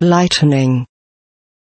lightening